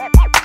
I'm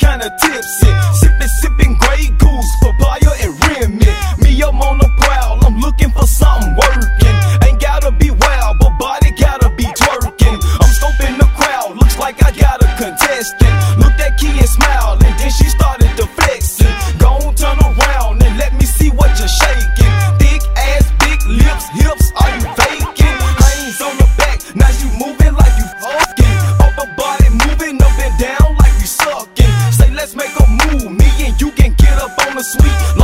kinda tipsy. sweet.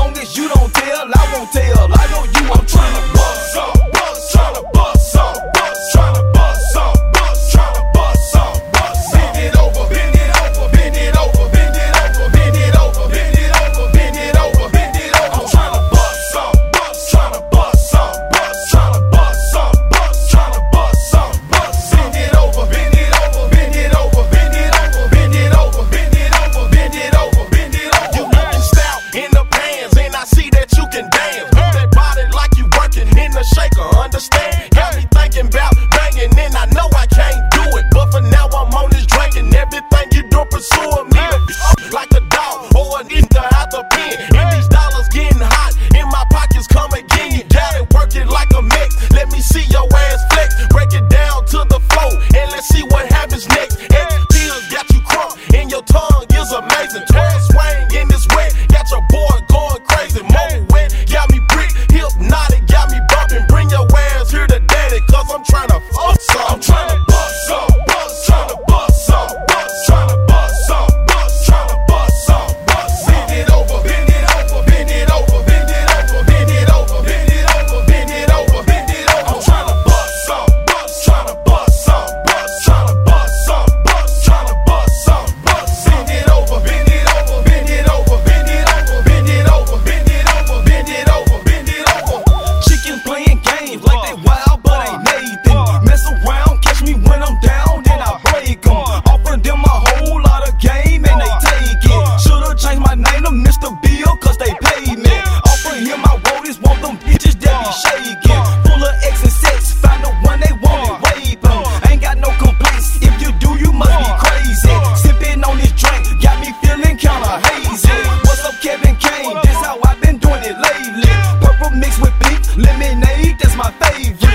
my favorite.